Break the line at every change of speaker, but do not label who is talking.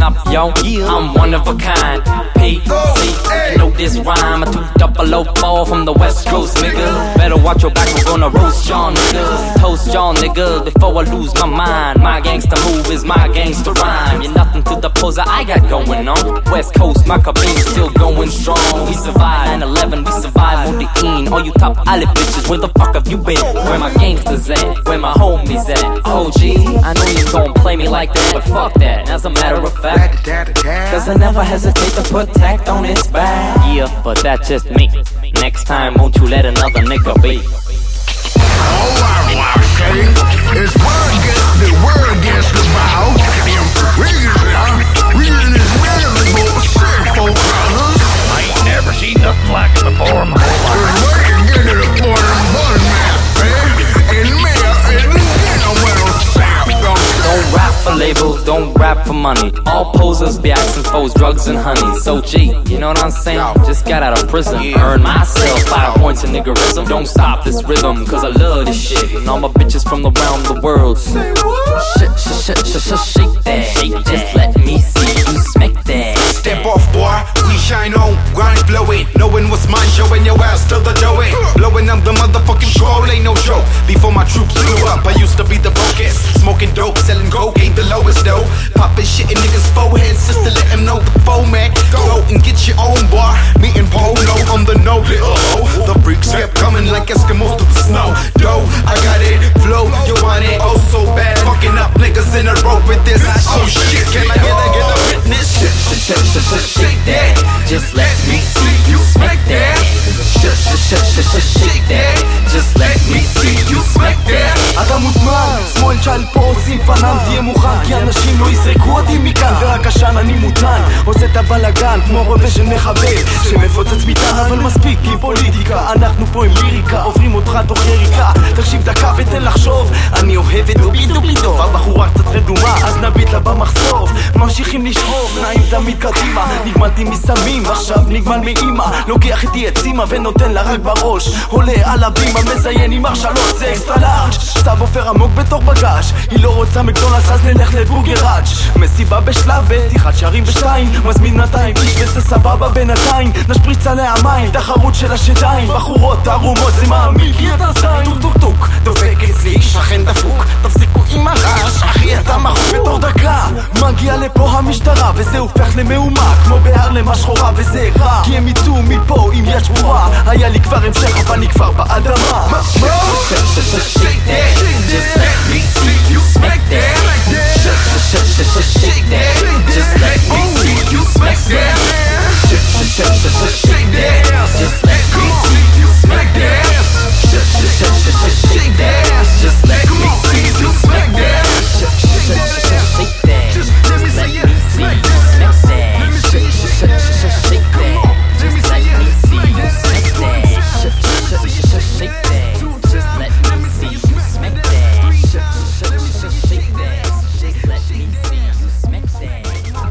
listen up, yo. I'm one of a kind. P, C, you know this rhyme. A two double O four from the West Coast, nigga. Better watch your back, we're gonna roast y'all niggas. Toast y'all niggas before I lose my mind. My gangsta move is my gangsta rhyme. You're nothing to the poser I got going on. West Coast, my cabine still going strong. We survive All you top olive bitches, where the fuck have you been? Where my gangsters at? Where my homies at? OG, I know you gon' play me like that, but fuck that. As a matter of fact, cause I never hesitate to put tact on its back. Yeah, but that's just me. Next time, won't you let another nigga be? Don't rap for money. All posers be asking for drugs and honey. So G, you know what I'm saying? Just got out of prison. Earn myself five points in niggerism. Don't stop this rhythm, cause I love this shit. And all my bitches from around the world. Say what? Shit, shit, shit, shit, shit, shake that. Shake Just let me see you smack that.
Step off, boy. We shine on, grind, blow it. Knowing what's mine, showing your ass till the dough it. Blowing up the motherfucking troll, ain't no joke. Before my troops blew up,
מוזמן, שמאל צ'ייל פה עושים פנן תהיה מוכן כי אנשים לא יזרקו אותי מכאן ורק עשן אני מותן. עושה את הבלאגן כמו רובה של מחבל שמפוצץ מטען אבל מספיק עם פוליטיקה. אנחנו פה עם ליריקה עוברים אותך תוך יריקה. תקשיב דקה ותן לחשוב אני אוהב את דובי דובי דוב. הבחורה קצת רדומה אז נביט לה במחשוף ממשיכים לשאוב נעים תמיד קדימה. נגמלתי מסמים עכשיו נגמל מאימא. לוקח איתי את סימה ונותן לה רק בראש. עולה על הבימה מזיין עם שלוש זה אקסטרה לארג' סב עופר עמוק בתוך בגאז' היא לא רוצה מקדונלדס אז נלך לבורגראץ' מסיבה בשלב פתיחת שערים בשתיים מזמין 200 איש וזה סבבה בינתיים נשפריץ עליה מים תחרות של השדיים בחורות ערומות זה מעמיד לי את הזין. טוק טוק טוק דופק אצלי שכן דפוק. תפסיקו עם הרעש אחי אתה מחוק. בתוך דקה מגיע לפה המשטרה וזה הופך למהומה כמו בהרלם השחורה וזה רע. כי הם יצאו מפה עם יד שבורה. היה לי כבר המשך אבל אני כבר באדמה.
Shake that.